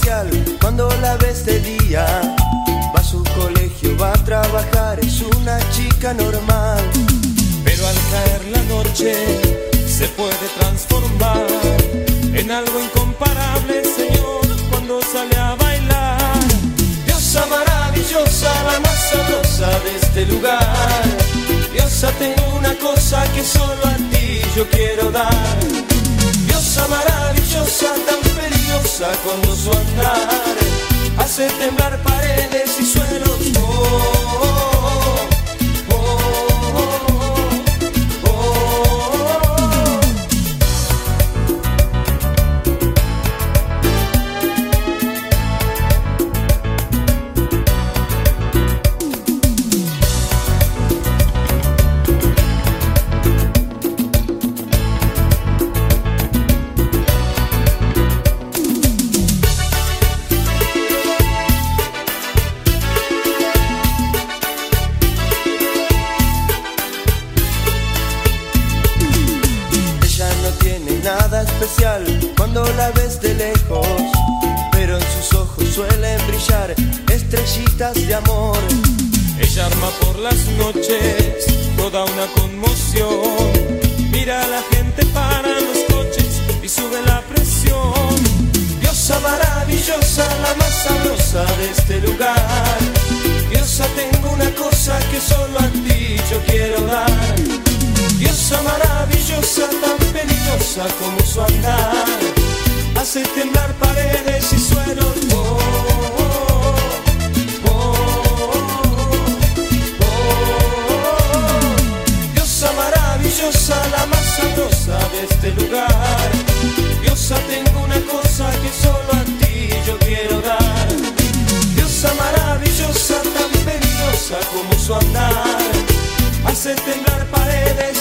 especial cuando la ves de día. Va a su colegio, va a trabajar, es una chica normal. Pero al caer la noche se puede transformar en algo incomparable, Señor, cuando sale a bailar. Diosa maravillosa, la más sabrosa de este lugar. Diosa, tengo una cosa que solo a ti yo quiero dar. Diosa maravillosa, peligrosa con su andar, hace temblar especial cuando la ves de lejos, pero en sus ojos suelen brillar estrellitas de amor. Ella arma por las noches toda una conmoción. Mira a la gente para los coches y sube la presión. Peligrosa como su andar, hace temblar paredes y suelos. Oh, oh, oh, oh, oh. Diosa maravillosa, la más sabrosa de este lugar. Diosa, tengo una cosa que solo a ti yo quiero dar. Diosa maravillosa, tan peligrosa como su andar, hace temblar paredes